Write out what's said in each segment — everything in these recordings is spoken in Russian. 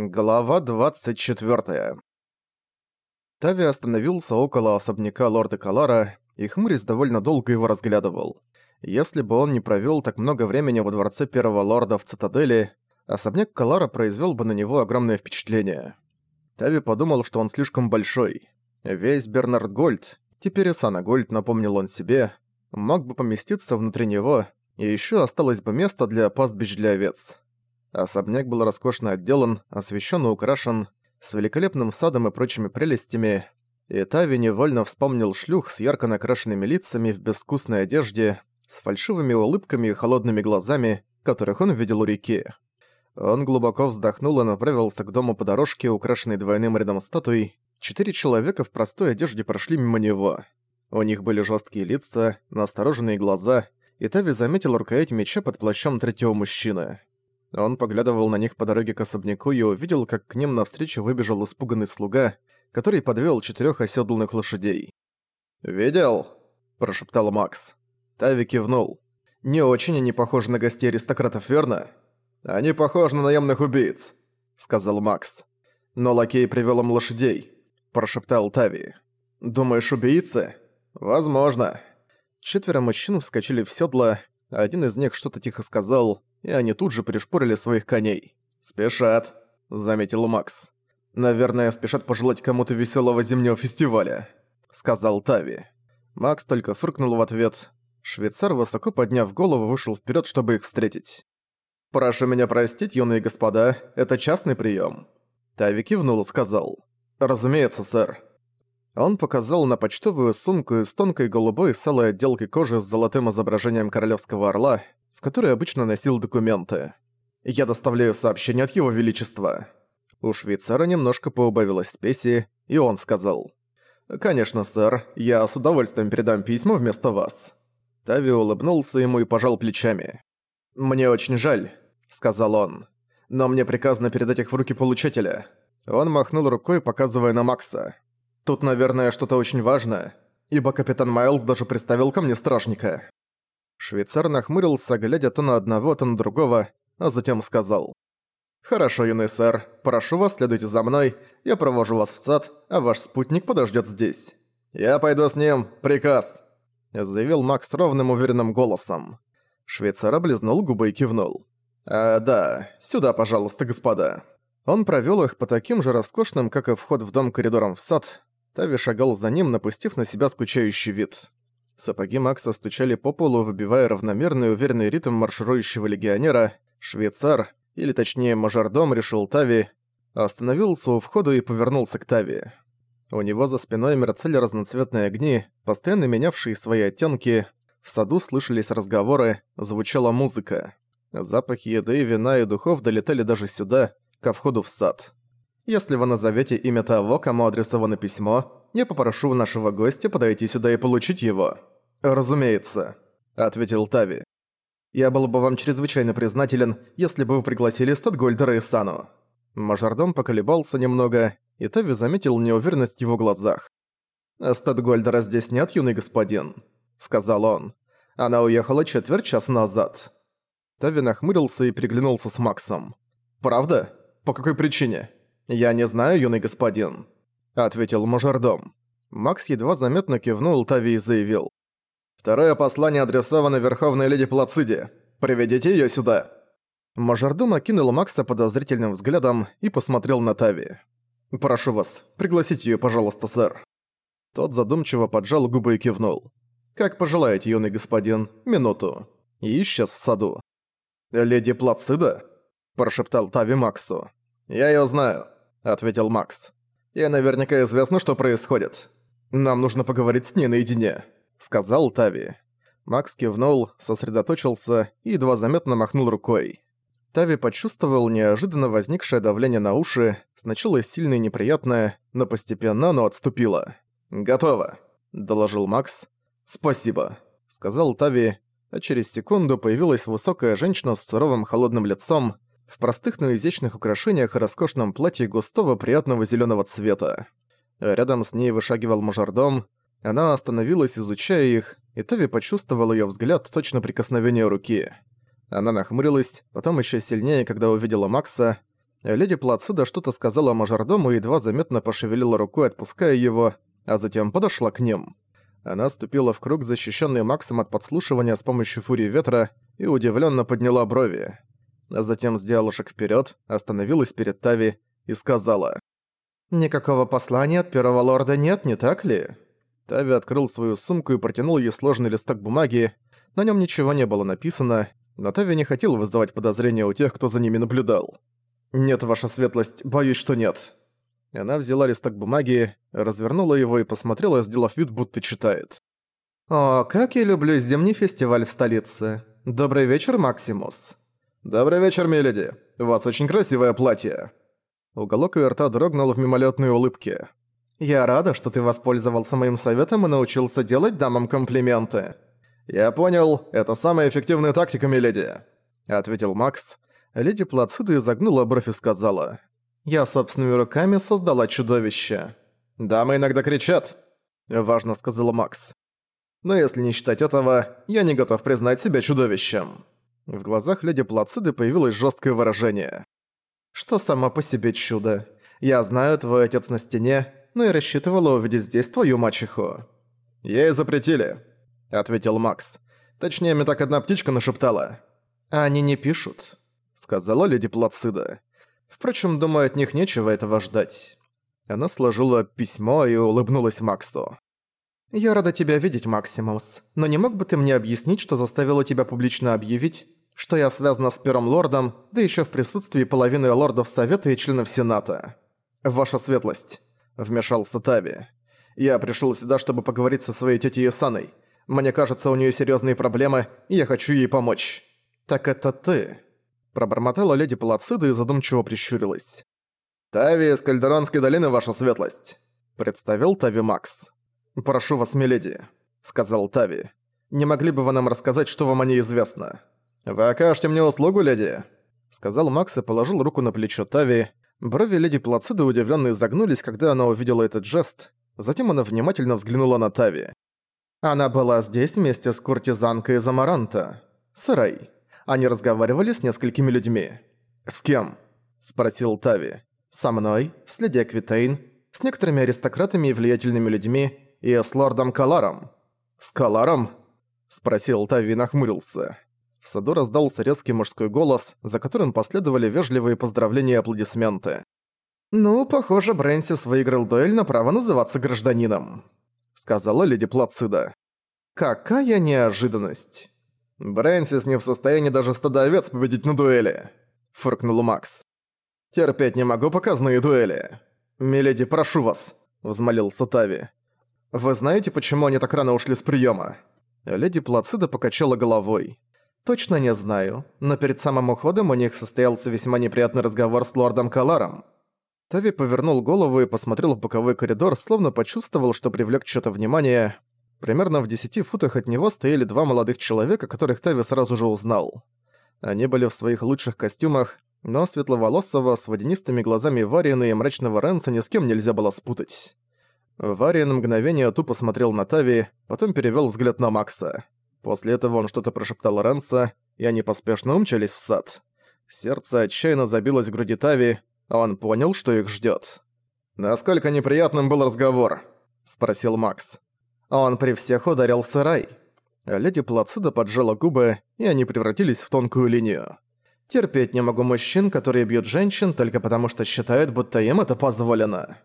Глава 24. Тави остановился около особняка лорда Калара, и хмурясь довольно долго его разглядывал. Если бы он не провёл так много времени во дворце первого лорда в цитадели, особняк Калара произвёл бы на него огромное впечатление. Тави подумал, что он слишком большой. Весь Бернард Гольд, теперь и Сана Гольд, напомнил он себе, мог бы поместиться внутри него, и ещё осталось бы место для пастбищ для овец. Особняк был роскошно отделан, освещен и украшен, с великолепным садом и прочими прелестями, и Тави невольно вспомнил шлюх с ярко накрашенными лицами в безвкусной одежде, с фальшивыми улыбками и холодными глазами, которых он видел у реки. Он глубоко вздохнул и направился к дому по дорожке, украшенной двойным рядом статуй. Четыре человека в простой одежде прошли мимо него. У них были жесткие лица, настороженные глаза, и Тави заметил рукоять меча под плащом третьего мужчины. Он поглядывал на них по дороге к особняку и увидел, как к ним навстречу выбежал испуганный слуга, который подвел четырех оседланных лошадей. «Видел?» – прошептал Макс. Тави кивнул. «Не очень они похожи на гостей аристократов, верно?» «Они похожи на наемных убийц», – сказал Макс. «Но лакей привел им лошадей», – прошептал Тави. «Думаешь, убийцы?» «Возможно». Четверо мужчин вскочили в седла, один из них что-то тихо сказал, и они тут же пришпорили своих коней. «Спешат», — заметил Макс. «Наверное, спешат пожелать кому-то веселого зимнего фестиваля», — сказал Тави. Макс только фыркнул в ответ. Швейцар, высоко подняв голову, вышел вперед, чтобы их встретить. «Прошу меня простить, юные господа, это частный прием. Тави кивнул и сказал. «Разумеется, сэр». Он показал на почтовую сумку из тонкой голубой с отделки кожи с золотым изображением королевского орла, в которой обычно носил документы. «Я доставляю сообщение от Его Величества». У швейцара немножко поубавилась спеси, и он сказал. «Конечно, сэр, я с удовольствием передам письмо вместо вас». Тави улыбнулся ему и пожал плечами. «Мне очень жаль», — сказал он. «Но мне приказано передать их в руки получателя». Он махнул рукой, показывая на Макса. «Тут, наверное, что-то очень важное, ибо капитан Майлз даже представил ко мне стражника». Швейцар нахмурился, глядя то на одного, то на другого, а затем сказал. «Хорошо, юный сэр, прошу вас, следуйте за мной, я провожу вас в сад, а ваш спутник подождет здесь». «Я пойду с ним, приказ», — заявил Макс ровным уверенным голосом. Швейцар облизнул губы и кивнул. «А, да, сюда, пожалуйста, господа». Он провёл их по таким же роскошным, как и вход в дом коридором в сад. Тави шагал за ним, напустив на себя скучающий вид. Сапоги Макса стучали по полу, выбивая равномерный уверенный ритм марширующего легионера. Швейцар, или точнее мажордом, решил Тави, остановился у входа и повернулся к Тави. У него за спиной мерцали разноцветные огни, постоянно менявшие свои оттенки. В саду слышались разговоры, звучала музыка. Запахи еды, вина и духов долетали даже сюда, ко входу в сад. Если вы назовете имя того, кому адресовано письмо, я попрошу нашего гостя подойти сюда и получить его». «Разумеется», — ответил Тави. «Я был бы вам чрезвычайно признателен, если бы вы пригласили Статгольдера и Сану». Мажордом поколебался немного, и Тави заметил неуверенность в его глазах. «Статгольдера здесь нет, юный господин», — сказал он. «Она уехала четверть часа назад». Тави нахмурился и приглянулся с Максом. «Правда? По какой причине?» «Я не знаю, юный господин», ответил мажордом. Макс едва заметно кивнул Тави и заявил. «Второе послание адресовано Верховной Леди Плациде. Приведите её сюда». Мажордом окинул Макса подозрительным взглядом и посмотрел на Тави. «Прошу вас, пригласите её, пожалуйста, сэр». Тот задумчиво поджал губы и кивнул. «Как пожелаете, юный господин, минуту». И исчез в саду. «Леди Плацида?» – прошептал Тави Максу. «Я её знаю», – ответил Макс. И наверняка известно, что происходит. Нам нужно поговорить с ней наедине», — сказал Тави. Макс кивнул, сосредоточился и едва заметно махнул рукой. Тави почувствовал неожиданно возникшее давление на уши, сначала сильное и неприятное, но постепенно оно отступило. «Готово», — доложил Макс. «Спасибо», — сказал Тави, а через секунду появилась высокая женщина с суровым холодным лицом, в простых, но изящных украшениях и роскошном платье густого приятного зеленого цвета. Рядом с ней вышагивал мажордом, она остановилась, изучая их, и Тави почувствовал ее взгляд точно прикосновение руки. Она нахмурилась, потом еще сильнее, когда увидела Макса. Леди Плацида что-то сказала мажордому и едва заметно пошевелила рукой, отпуская его, а затем подошла к ним. Она ступила в круг, защищенный Максом от подслушивания с помощью фурии ветра, и удивленно подняла брови. А затем сделала шаг вперед, остановилась перед Тави и сказала. «Никакого послания от первого лорда нет, не так ли?» Тави открыл свою сумку и протянул ей сложный листок бумаги. На нем ничего не было написано, но Тави не хотел вызывать подозрения у тех, кто за ними наблюдал. «Нет, ваша светлость, боюсь, что нет». Она взяла листок бумаги, развернула его и посмотрела, сделав вид, будто читает. «О, как я люблю зимний фестиваль в столице. Добрый вечер, Максимус». «Добрый вечер, миледи. У вас очень красивое платье». Уголок ее рта дрогнул в мимолетной улыбке. «Я рада, что ты воспользовался моим советом и научился делать дамам комплименты». «Я понял, это самая эффективная тактика, миледи», — ответил Макс. Леди Плацида изогнула бровь и сказала. Я собственными руками создала чудовище. Дамы иногда кричат, важно сказала Макс. Но если не считать этого, я не готов признать себя чудовищем. В глазах леди Плациды появилось жесткое выражение. Что само по себе чудо. Я знаю, твой отец на стене, но я рассчитывала увидеть здесь твою мачеху. Ей запретили, ответил Макс. Точнее, мне так одна птичка нашептала. Они не пишут, сказала леди Плацида. Впрочем, думаю, от них нечего этого ждать. Она сложила письмо и улыбнулась Максу. «Я рада тебя видеть, Максимус, но не мог бы ты мне объяснить, что заставило тебя публично объявить, что я связана с Первым Лордом, да еще в присутствии половины лордов Совета и членов Сената? Ваша светлость», — вмешался Тави. «Я пришел сюда, чтобы поговорить со своей тетей Исаной. Мне кажется, у нее серьезные проблемы, и я хочу ей помочь». «Так это ты?» Пробормотала леди Плацида и задумчиво прищурилась. «Тави из Кальдеронской долины, ваша светлость!» Представил Тави Макс. «Прошу вас, миледи», — сказал Тави. «Не могли бы вы нам рассказать, что вам о ней известно?» «Вы окажете мне услугу, леди?» Сказал Макс и положил руку на плечо Тави. Брови леди Плациды удивленно изогнулись, когда она увидела этот жест. Затем она внимательно взглянула на Тави. «Она была здесь вместе с куртизанкой из Амаранта. Сарай. Они разговаривали с несколькими людьми. «С кем?» – спросил Тави. «Со мной, с леди Аквитейн, с некоторыми аристократами и влиятельными людьми, и с лордом Каларом». «С Каларом?» – спросил Тави и нахмурился. В саду раздался резкий мужской голос, за которым последовали вежливые поздравления и аплодисменты. «Ну, похоже, Брэнсис выиграл дуэль на право называться гражданином», — сказала леди Плацида. «Какая неожиданность!» «Брэнсис не в состоянии даже стада овец победить на дуэли», — фыркнул Макс. «Терпеть не могу показные дуэли». «Миледи, прошу вас», — взмолился Тави. «Вы знаете, почему они так рано ушли с приема? Леди Плацида покачала головой. «Точно не знаю, но перед самым уходом у них состоялся весьма неприятный разговор с лордом Каларом». Тави повернул голову и посмотрел в боковой коридор, словно почувствовал, что привлек чьё-то внимание, Примерно в десяти футах от него стояли два молодых человека, которых Тави сразу же узнал. Они были в своих лучших костюмах, но светловолосого с водянистыми глазами Вариена и мрачного Ренса ни с кем нельзя было спутать. Вариен мгновение тупо смотрел на Тави, потом перевёл взгляд на Макса. После этого он что-то прошептал Ренса, и они поспешно умчались в сад. Сердце отчаянно забилось в груди Тави, а он понял, что их ждёт. «Насколько неприятным был разговор?» – спросил Макс. Он при всех ударил сарай. Леди Плацида поджала губы, и они превратились в тонкую линию. Терпеть не могу мужчин, которые бьют женщин только потому, что считают, будто им это позволено.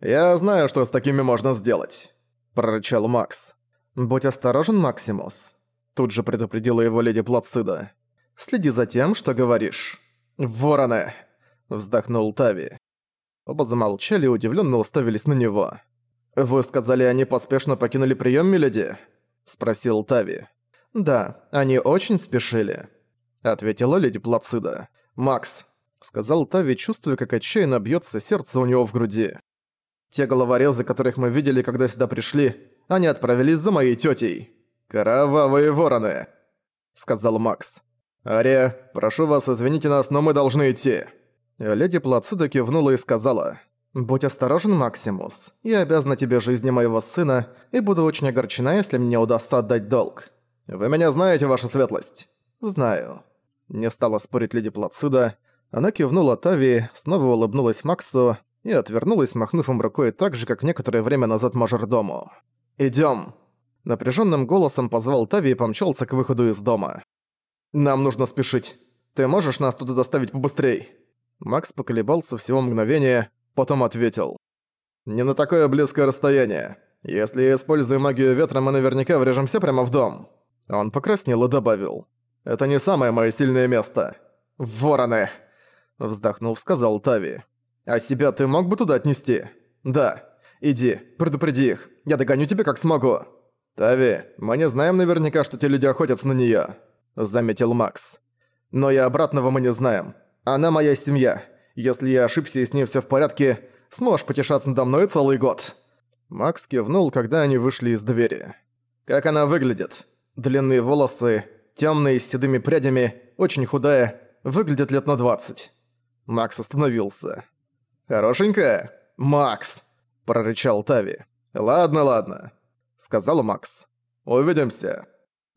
«Я знаю, что с такими можно сделать», – прорычал Макс. «Будь осторожен, Максимус», – тут же предупредила его леди Плацида. «Следи за тем, что говоришь». «Вороны!» – вздохнул Тави. Оба замолчали и удивленно уставились на него. «Вы сказали, они поспешно покинули прием, миледи?» – спросил Тави. «Да, они очень спешили», – ответила леди Плацида. «Макс», – сказал Тави, чувствуя, как отчаянно бьется сердце у него в груди. «Те головорезы, которых мы видели, когда сюда пришли, они отправились за моей тетей. Кровавые вороны», – сказал Макс. «Ария, прошу вас, извините нас, но мы должны идти». Леди Плацида кивнула и сказала – «Будь осторожен, Максимус. Я обязана тебе жизни моего сына и буду очень огорчена, если мне удастся отдать долг. Вы меня знаете, ваша светлость?» «Знаю». Не стала спорить леди Плацида. Она кивнула Тави, снова улыбнулась Максу и отвернулась, махнув им рукой так же, как некоторое время назад мажордому. «Идём!» Напряженным голосом позвал Тави и помчался к выходу из дома. «Нам нужно спешить. Ты можешь нас туда доставить побыстрей?» Макс поколебался всего мгновение, потом ответил. «Не на такое близкое расстояние. Если я использую магию ветра, мы наверняка врежемся прямо в дом». Он покраснел и добавил. «Это не самое мое сильное место. Вороны!» Вздохнув, сказал Тави. «А себя ты мог бы туда отнести?» «Да. Иди, предупреди их. Я догоню тебя как смогу». «Тави, мы не знаем наверняка, что те люди охотятся на неё», — заметил Макс. «Но и обратного мы не знаем. Она моя семья. Если я ошибся и с ней всё в порядке, сможешь потешаться надо мной целый год». Макс кивнул, когда они вышли из двери. «Как она выглядит? Длинные волосы, тёмные с седыми прядями, очень худая, выглядит лет на двадцать». Макс остановился. «Хорошенькая? Макс!» – прорычал Тави. «Ладно, ладно сказал Макс. «Увидимся».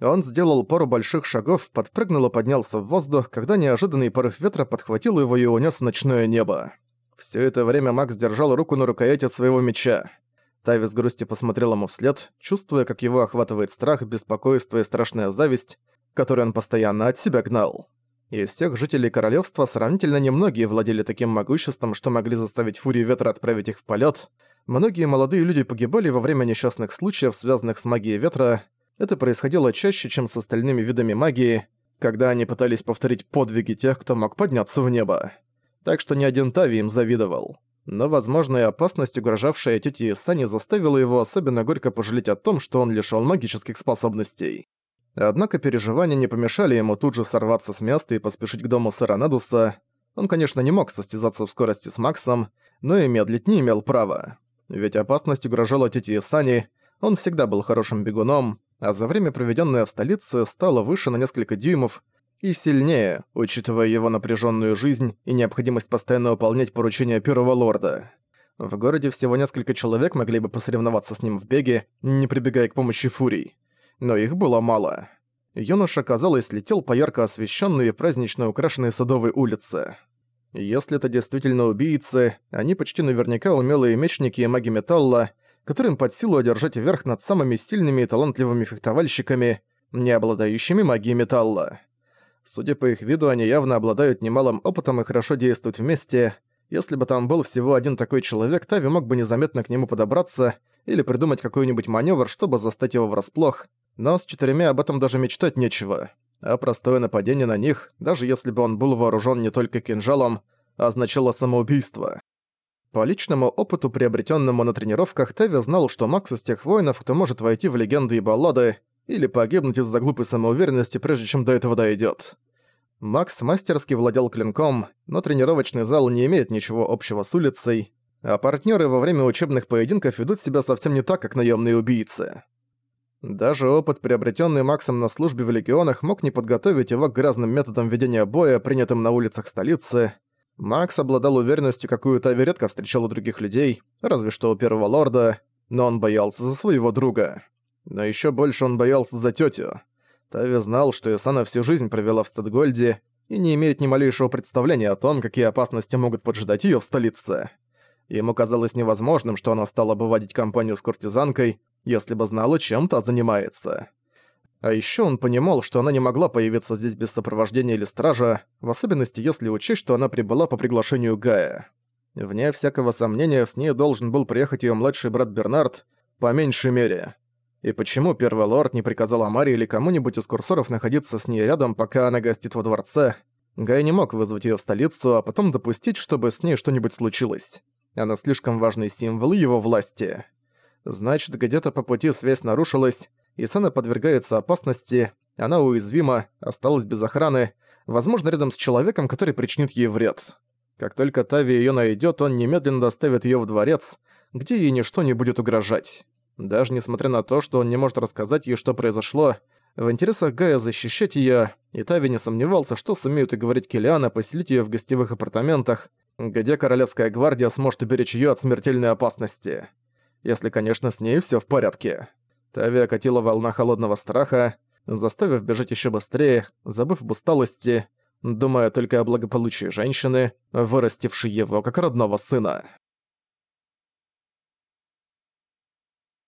Он сделал пару больших шагов, подпрыгнул и поднялся в воздух, когда неожиданный порыв ветра подхватил его и унес в ночное небо. Все это время Макс держал руку на рукояти своего меча. Тави с посмотрел ему вслед, чувствуя, как его охватывает страх, беспокойство и страшная зависть, которую он постоянно от себя гнал. Из всех жителей королевства сравнительно немногие владели таким могуществом, что могли заставить фурию ветра отправить их в полет. Многие молодые люди погибали во время несчастных случаев, связанных с магией ветра. Это происходило чаще, чем с остальными видами магии, когда они пытались повторить подвиги тех, кто мог подняться в небо. Так что ни один Тави им завидовал. Но возможная опасность, угрожавшая тете Сани, заставила его особенно горько пожалеть о том, что он лишён магических способностей. Однако переживания не помешали ему тут же сорваться с места и поспешить к дому сэра Надуса. Он, конечно, не мог состязаться в скорости с Максом, но и медлить не имел права. Ведь опасность угрожала тете Сани, он всегда был хорошим бегуном, а за время, проведенное в столице, стало выше на несколько дюймов и сильнее, учитывая его напряженную жизнь и необходимость постоянно выполнять поручения первого лорда. В городе всего несколько человек могли бы посоревноваться с ним в беге, не прибегая к помощи фурий. Но их было мало. Юноша, казалось, летел по ярко освещенной и празднично украшенной садовой улице. Если это действительно убийцы, они почти наверняка умелые мечники и маги металла, которым под силу одержать верх над самыми сильными и талантливыми фехтовальщиками, не обладающими магией металла. Судя по их виду, они явно обладают немалым опытом и хорошо действуют вместе. Если бы там был всего один такой человек, Тави мог бы незаметно к нему подобраться или придумать какой-нибудь маневр, чтобы застать его врасплох, но с четырьмя об этом даже мечтать нечего а простое нападение на них, даже если бы он был вооружен не только кинжалом, означало самоубийство. По личному опыту, приобретенному на тренировках, Теви знал, что Макс из тех воинов, кто может войти в легенды и баллады, или погибнуть из-за глупой самоуверенности, прежде чем до этого дойдет. Макс мастерски владел клинком, но тренировочный зал не имеет ничего общего с улицей, а партнеры во время учебных поединков ведут себя совсем не так, как наемные убийцы. Даже опыт, приобретенный Максом на службе в легионах, мог не подготовить его к грязным методам ведения боя, принятым на улицах столицы. Макс обладал уверенностью, какую Тави редко встречал у других людей, разве что у первого лорда, но он боялся за своего друга. Но еще больше он боялся за тетю. Тави знал, что Исана всю жизнь провела в Статгольде и не имеет ни малейшего представления о том, какие опасности могут поджидать ее в столице. Ему казалось невозможным, что она стала бы водить компанию с куртизанкой, если бы знала, чем та занимается. А ещё он понимал, что она не могла появиться здесь без сопровождения или стража, в особенности если учесть, что она прибыла по приглашению Гая. Вне всякого сомнения, с ней должен был приехать её младший брат Бернард, по меньшей мере. И почему первый лорд не приказал Амаре или кому-нибудь из курсоров находиться с ней рядом, пока она гостит во дворце? Гай не мог вызвать её в столицу, а потом допустить, чтобы с ней что-нибудь случилось. Она слишком важный символ его власти. Значит, где-то по пути связь нарушилась, и Сана подвергается опасности, она уязвима, осталась без охраны, возможно, рядом с человеком, который причинит ей вред. Как только Тави её найдёт, он немедленно доставит её в дворец, где ей ничто не будет угрожать. Даже несмотря на то, что он не может рассказать ей, что произошло, в интересах Гая защищать её, и Тави не сомневался, что сумеют уговорить Килиана поселить её в гостевых апартаментах, где Королевская гвардия сможет уберечь её от смертельной опасности если, конечно, с ней всё в порядке. Тави окатила волна холодного страха, заставив бежать ещё быстрее, забыв об усталости, думая только о благополучии женщины, вырастившей его как родного сына.